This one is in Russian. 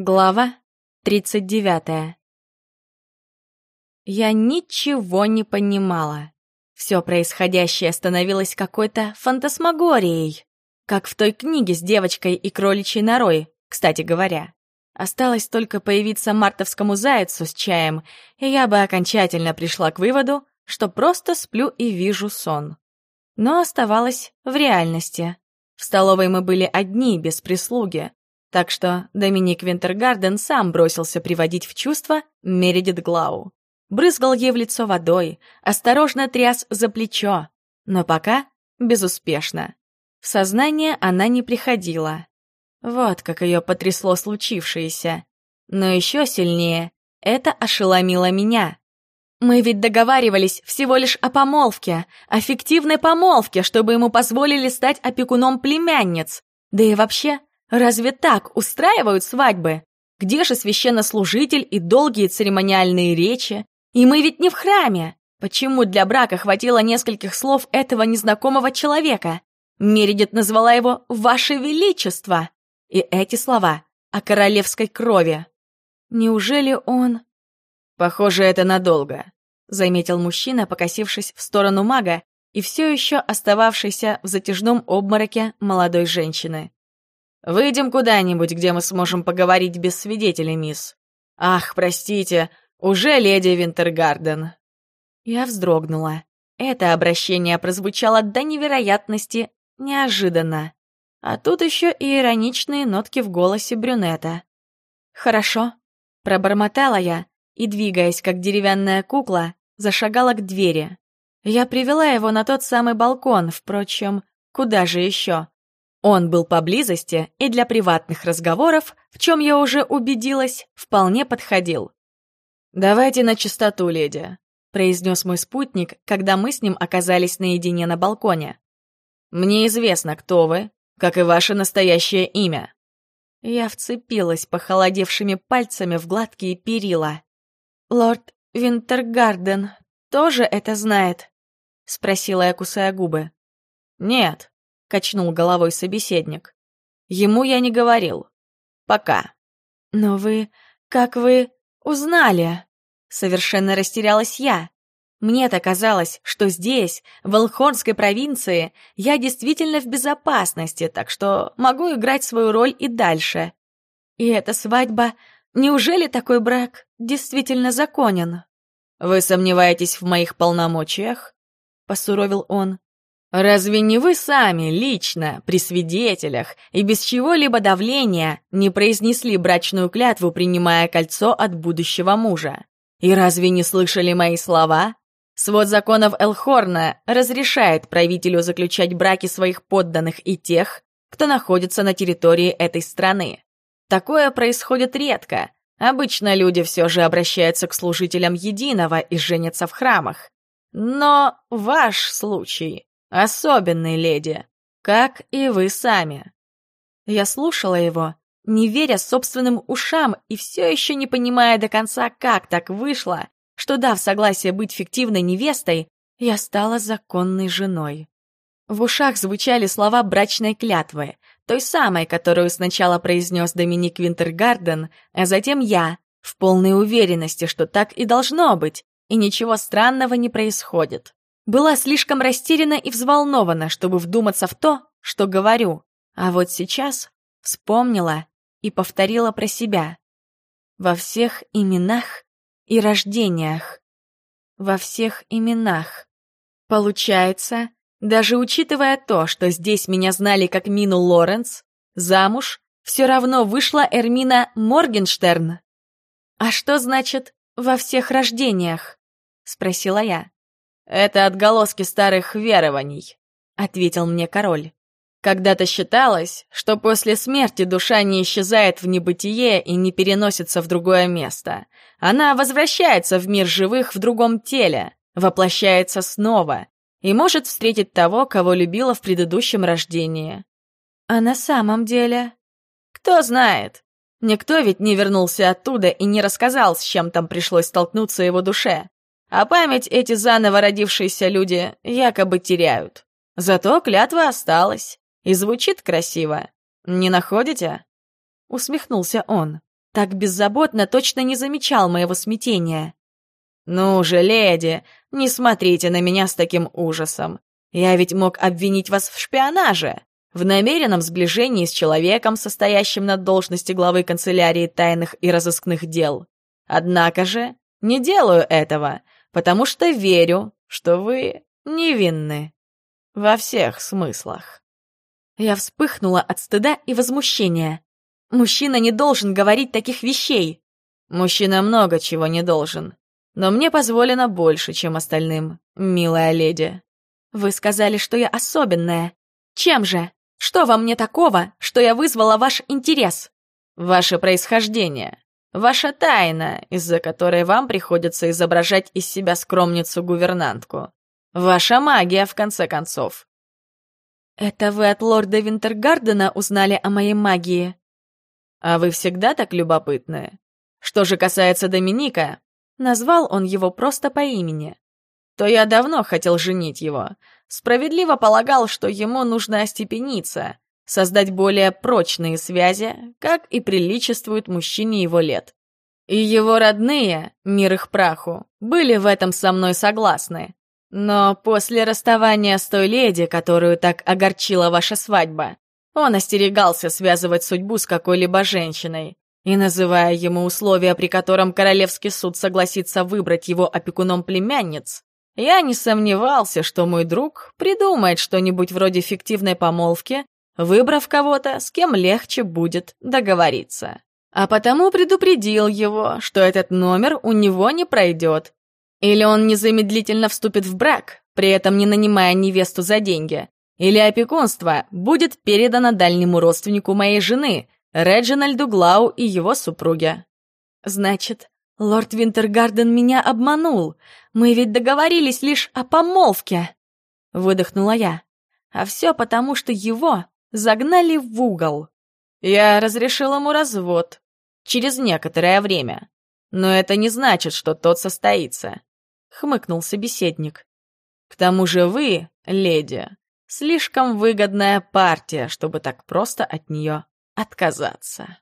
Глава 39 Я ничего не понимала. Все происходящее становилось какой-то фантасмагорией, как в той книге с девочкой и кроличьей норой, кстати говоря. Осталось только появиться мартовскому зайцу с чаем, и я бы окончательно пришла к выводу, что просто сплю и вижу сон. Но оставалось в реальности. В столовой мы были одни, без прислуги. Так что Доминик Винтергарден сам бросился приводить в чувство Мередит Глау. Брызгал ей в лицо водой, осторожно тряс за плечо, но пока безуспешно. В сознание она не приходила. Вот как ее потрясло случившееся. Но еще сильнее это ошеломило меня. Мы ведь договаривались всего лишь о помолвке, о фиктивной помолвке, чтобы ему позволили стать опекуном племянниц. Да и вообще, Разве так устраивают свадьбы? Где же священнослужитель и долгие церемониальные речи? И мы ведь не в храме. Почему для брака хватило нескольких слов этого незнакомого человека? Мередит назвала его «Ваше Величество». И эти слова о королевской крови. Неужели он... Похоже, это надолго, заметил мужчина, покосившись в сторону мага и все еще остававшийся в затяжном обмороке молодой женщины. Выйдем куда-нибудь, где мы сможем поговорить без свидетелей, мисс. Ах, простите, уже леди Винтергарден. Я вздрогнула. Это обращение прозвучало до невероятности неожиданно. А тут еще и ироничные нотки в голосе брюнета. «Хорошо», — пробормотала я и, двигаясь как деревянная кукла, зашагала к двери. Я привела его на тот самый балкон, впрочем, куда же еще? Он был поблизости и для приватных разговоров, в чем я уже убедилась, вполне подходил. «Давайте на чистоту, леди», — произнес мой спутник, когда мы с ним оказались наедине на балконе. «Мне известно, кто вы, как и ваше настоящее имя». Я вцепилась похолодевшими пальцами в гладкие перила. «Лорд Винтергарден тоже это знает?» — спросила я, кусая губы. «Нет», — качнул головой собеседник. «Ему я не говорил. Пока». «Но вы... как вы узнали?» Совершенно растерялась я. Мне-то казалось, что здесь, в Элхорнской провинции, я действительно в безопасности, так что могу играть свою роль и дальше. И эта свадьба... Неужели такой брак действительно законен? «Вы сомневаетесь в моих полномочиях?» — посуровил он. Разве не вы сами, лично, при свидетелях и без чего-либо давления не произнесли брачную клятву, принимая кольцо от будущего мужа? И разве не слышали мои слова? Свод законов Элхорна разрешает правителю заключать браки своих подданных и тех, кто находится на территории этой страны. Такое происходит редко. Обычно люди все же обращаются к служителям единого и женятся в храмах. Но ваш случай Особенный леди, как и вы сами. Я слушала его, не веря собственным ушам и все еще не понимая до конца, как так вышло, что, дав согласие быть фиктивной невестой, я стала законной женой. В ушах звучали слова брачной клятвы, той самой, которую сначала произнес Доминик Винтергарден, а затем я, в полной уверенности, что так и должно быть, и ничего странного не происходит. Была слишком растеряна и взволнована, чтобы вдуматься в то, что говорю. А вот сейчас вспомнила и повторила про себя. Во всех именах и рождениях. Во всех именах. Получается, даже учитывая то, что здесь меня знали как Мину Лоренс, замуж все равно вышла Эрмина Моргенштерн. «А что значит «во всех рождениях»?» — спросила я. «Это отголоски старых верований», — ответил мне король. «Когда-то считалось, что после смерти душа не исчезает в небытие и не переносится в другое место. Она возвращается в мир живых в другом теле, воплощается снова и может встретить того, кого любила в предыдущем рождении». «А на самом деле...» «Кто знает. Никто ведь не вернулся оттуда и не рассказал, с чем там пришлось столкнуться его душе. А память эти заново родившиеся люди якобы теряют. Зато клятва осталась. И звучит красиво. Не находите?» Усмехнулся он. так беззаботно точно не замечал моего смятения. «Ну же, леди, не смотрите на меня с таким ужасом. Я ведь мог обвинить вас в шпионаже, в намеренном сближении с человеком, состоящим на должности главы канцелярии тайных и разыскных дел. Однако же не делаю этого, потому что верю, что вы невинны. Во всех смыслах». Я вспыхнула от стыда и возмущения. Мужчина не должен говорить таких вещей. Мужчина много чего не должен. Но мне позволено больше, чем остальным, милая леди. Вы сказали, что я особенная. Чем же? Что во мне такого, что я вызвала ваш интерес? Ваше происхождение. Ваша тайна, из-за которой вам приходится изображать из себя скромницу-гувернантку. Ваша магия, в конце концов. Это вы от лорда Винтергардена узнали о моей магии? А вы всегда так любопытны? Что же касается Доминика, назвал он его просто по имени, то я давно хотел женить его. Справедливо полагал, что ему нужно остепениться, создать более прочные связи, как и приличествует мужчине его лет. И его родные, мир их праху, были в этом со мной согласны. Но после расставания с той леди, которую так огорчила ваша свадьба, он остерегался связывать судьбу с какой-либо женщиной, и называя ему условия, при котором королевский суд согласится выбрать его опекуном племянниц, я не сомневался, что мой друг придумает что-нибудь вроде фиктивной помолвки, выбрав кого-то, с кем легче будет договориться. А потому предупредил его, что этот номер у него не пройдет. Или он незамедлительно вступит в брак, при этом не нанимая невесту за деньги, или опекунство будет передано дальнему родственнику моей жены, Реджинальду Глау и его супруге. Значит, лорд Винтергарден меня обманул. Мы ведь договорились лишь о помолвке. Выдохнула я. А все потому, что его загнали в угол. Я разрешил ему развод. Через некоторое время. Но это не значит, что тот состоится. Хмыкнул собеседник. К тому же вы, леди, Слишком выгодная партия, чтобы так просто от нее отказаться.